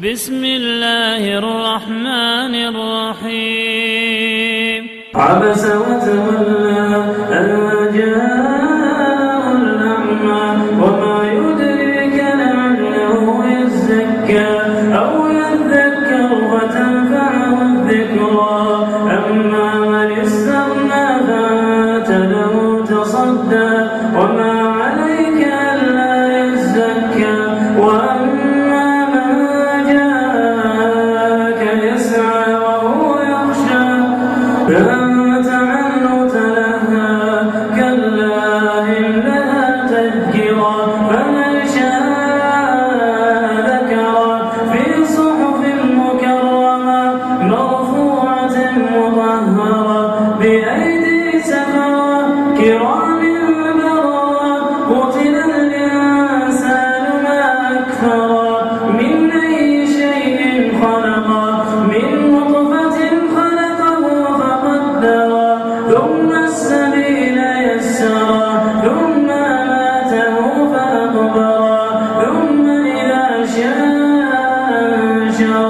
بسم الله الرحمن الرحيم. عبس وتولى مرفوعة مطهرة بأيدي سفرة كرام بررة قتل الإنسان ما أكثر. من أي شيء خلقه من نطفة خلقه فقدره ثم السبيل يسره ثم ماته فأقبره ثم إذا شاء أنشره